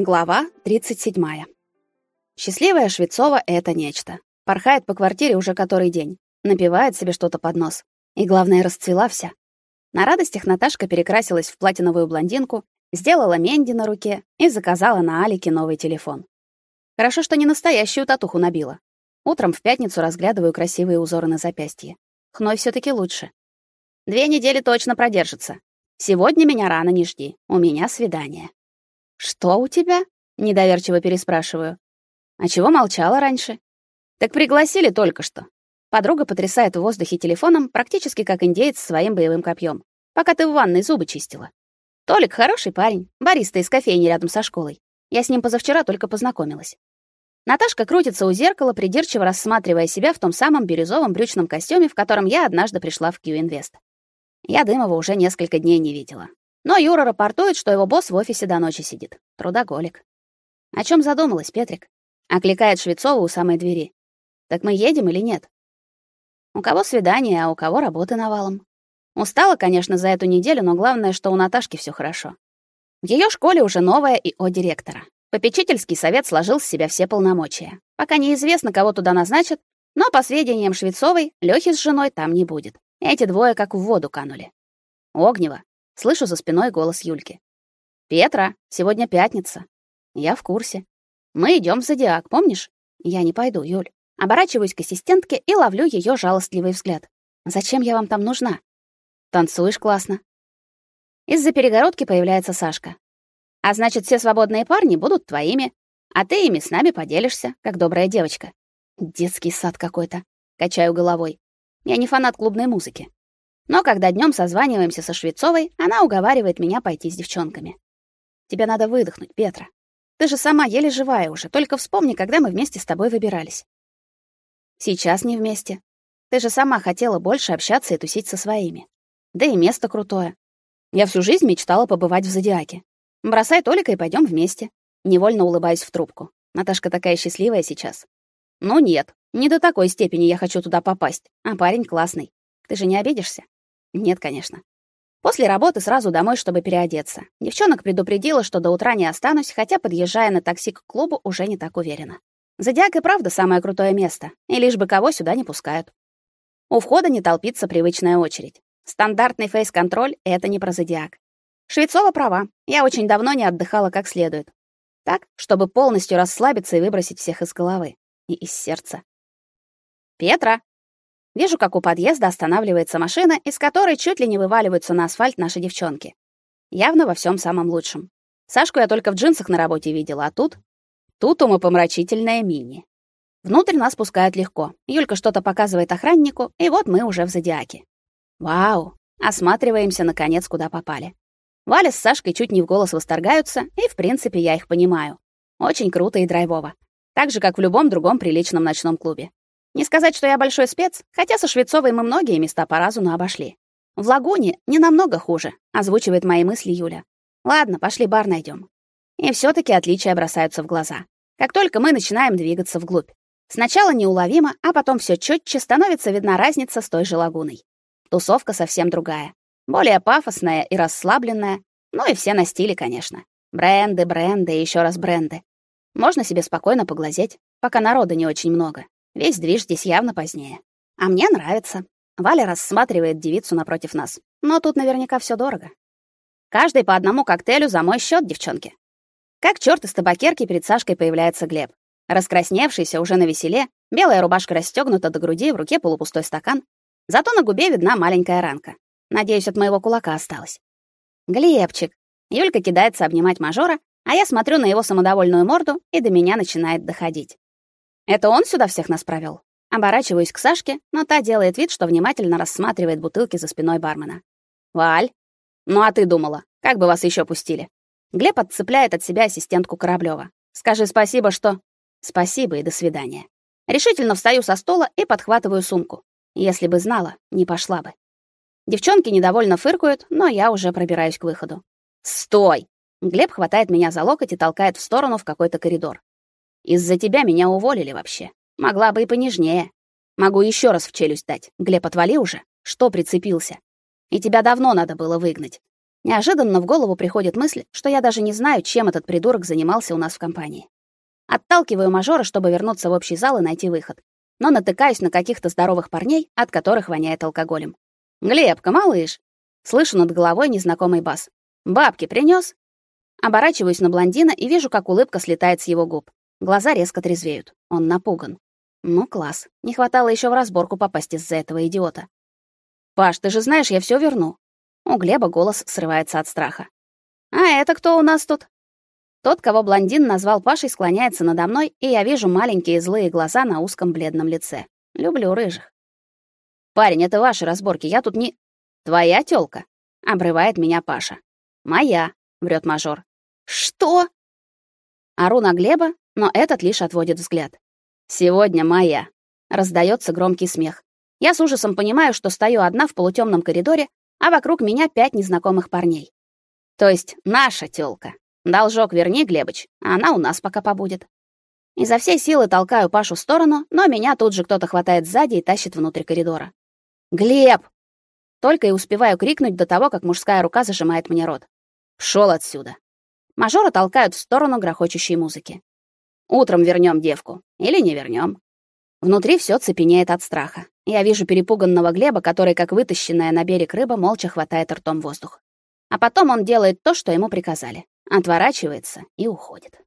Глава 37. Счастливая Швецова это нечто. Порхает по квартире уже который день, напевает себе что-то под нос. И главное, расцвела вся. На радостях Наташка перекрасилась в платиновую блондинку, сделала менди на руке и заказала на Алике новый телефон. Хорошо, что не настоящую татуху набила. Утром в пятницу разглядываю красивые узоры на запястье. Хной все таки лучше. Две недели точно продержится. Сегодня меня рано не жди. У меня свидание. Что у тебя? недоверчиво переспрашиваю. А чего молчала раньше? Так пригласили только что. Подруга потрясает в воздухе телефоном, практически как индеец своим боевым копьем. Пока ты в ванной зубы чистила. Толик хороший парень, бариста из кофейни рядом со школой. Я с ним позавчера только познакомилась. Наташка крутится у зеркала, придирчиво рассматривая себя в том самом бирюзовом брючном костюме, в котором я однажды пришла в Q-Invest. Я Дымова уже несколько дней не видела. Но Юра рапортует, что его босс в офисе до ночи сидит. Трудоголик. О чем задумалась, Петрик? Окликает Швецова у самой двери. Так мы едем или нет? У кого свидание, а у кого работы навалом. Устала, конечно, за эту неделю, но главное, что у Наташки все хорошо. В ее школе уже новая ИО директора. Попечительский совет сложил с себя все полномочия. Пока неизвестно, кого туда назначат, но по сведениям Швецовой, Лёхи с женой там не будет. Эти двое как в воду канули. Огнева, Слышу за спиной голос Юльки. «Петра, сегодня пятница». Я в курсе. Мы идем в зодиак, помнишь? Я не пойду, Юль. Оборачиваюсь к ассистентке и ловлю ее жалостливый взгляд. Зачем я вам там нужна? Танцуешь классно. Из-за перегородки появляется Сашка. А значит, все свободные парни будут твоими, а ты ими с нами поделишься, как добрая девочка. Детский сад какой-то. Качаю головой. Я не фанат клубной музыки. Но когда днем созваниваемся со Швецовой, она уговаривает меня пойти с девчонками. Тебе надо выдохнуть, Петра. Ты же сама еле живая уже, только вспомни, когда мы вместе с тобой выбирались. Сейчас не вместе. Ты же сама хотела больше общаться и тусить со своими. Да и место крутое. Я всю жизнь мечтала побывать в Зодиаке. Бросай Толика и пойдем вместе. Невольно улыбаюсь в трубку. Наташка такая счастливая сейчас. Ну нет, не до такой степени я хочу туда попасть. А парень классный. Ты же не обидишься? Нет, конечно. После работы сразу домой, чтобы переодеться. Девчонок предупредила, что до утра не останусь, хотя подъезжая на такси к клубу, уже не так уверена. Зодиак и правда самое крутое место, и лишь бы кого сюда не пускают. У входа не толпится привычная очередь. Стандартный фейс-контроль — это не про Зодиак. Швецова права. Я очень давно не отдыхала как следует. Так, чтобы полностью расслабиться и выбросить всех из головы и из сердца. «Петра!» Вижу, как у подъезда останавливается машина, из которой чуть ли не вываливаются на асфальт наши девчонки. Явно во всем самом лучшем. Сашку я только в джинсах на работе видела, а тут... Тут умопомрачительная мини. Внутрь нас пускают легко. Юлька что-то показывает охраннику, и вот мы уже в Зодиаке. Вау! Осматриваемся, наконец, куда попали. Валя с Сашкой чуть не в голос восторгаются, и, в принципе, я их понимаю. Очень круто и драйвово. Так же, как в любом другом приличном ночном клубе. Не сказать, что я большой спец, хотя со Швецовой мы многие места по разуму обошли. В Лагуне не намного хуже, озвучивает мои мысли Юля. Ладно, пошли бар найдем. И все таки отличия бросаются в глаза. Как только мы начинаем двигаться вглубь. Сначала неуловимо, а потом все четче становится видна разница с той же лагуной. Тусовка совсем другая. Более пафосная и расслабленная. Ну и все на стиле, конечно. Бренды, бренды и еще раз бренды. Можно себе спокойно поглазеть, пока народа не очень много. Весь движ здесь явно позднее. А мне нравится. Валя рассматривает девицу напротив нас. Но тут наверняка все дорого. Каждый по одному коктейлю за мой счет, девчонки. Как чёрт из табакерки перед Сашкой появляется Глеб. Раскрасневшийся уже на веселе, белая рубашка расстёгнута до груди, в руке полупустой стакан. Зато на губе видна маленькая ранка. Надеюсь, от моего кулака осталось. Глебчик. Юлька кидается обнимать мажора, а я смотрю на его самодовольную морду, и до меня начинает доходить. Это он сюда всех нас провёл. Оборачиваюсь к Сашке, но та делает вид, что внимательно рассматривает бутылки за спиной бармена. Валь, ну а ты думала, как бы вас ещё пустили? Глеб отцепляет от себя ассистентку Кораблёва. Скажи спасибо, что Спасибо и до свидания. Решительно встаю со стола и подхватываю сумку. Если бы знала, не пошла бы. Девчонки недовольно фыркают, но я уже пробираюсь к выходу. Стой! Глеб хватает меня за локоть и толкает в сторону в какой-то коридор. Из-за тебя меня уволили вообще. Могла бы и понежнее. Могу еще раз в челюсть дать. Глеб, отвали уже. Что прицепился? И тебя давно надо было выгнать. Неожиданно в голову приходит мысль, что я даже не знаю, чем этот придурок занимался у нас в компании. Отталкиваю мажора, чтобы вернуться в общий зал и найти выход. Но натыкаюсь на каких-то здоровых парней, от которых воняет алкоголем. «Глебка, малыш!» Слышу над головой незнакомый бас. «Бабки принёс?» Оборачиваюсь на блондина и вижу, как улыбка слетает с его губ. Глаза резко трезвеют. Он напуган. Ну, класс. Не хватало еще в разборку попасть из-за этого идиота. «Паш, ты же знаешь, я все верну». У Глеба голос срывается от страха. «А это кто у нас тут?» Тот, кого блондин назвал Пашей, склоняется надо мной, и я вижу маленькие злые глаза на узком бледном лице. Люблю рыжих. «Парень, это ваши разборки, я тут не...» «Твоя тёлка?» — обрывает меня Паша. «Моя», — врет мажор. «Что?» Ору на Глеба, но этот лишь отводит взгляд. «Сегодня моя», — раздается громкий смех. Я с ужасом понимаю, что стою одна в полутемном коридоре, а вокруг меня пять незнакомых парней. То есть наша тёлка. Должок верни, Глебыч, а она у нас пока побудет. Изо всей силы толкаю Пашу в сторону, но меня тут же кто-то хватает сзади и тащит внутрь коридора. «Глеб!» Только и успеваю крикнуть до того, как мужская рука зажимает мне рот. «Пшёл отсюда!» Мажора толкают в сторону грохочущей музыки. «Утром вернем девку. Или не вернем. Внутри все цепенеет от страха. Я вижу перепуганного Глеба, который, как вытащенная на берег рыба, молча хватает ртом воздух. А потом он делает то, что ему приказали отворачивается и уходит.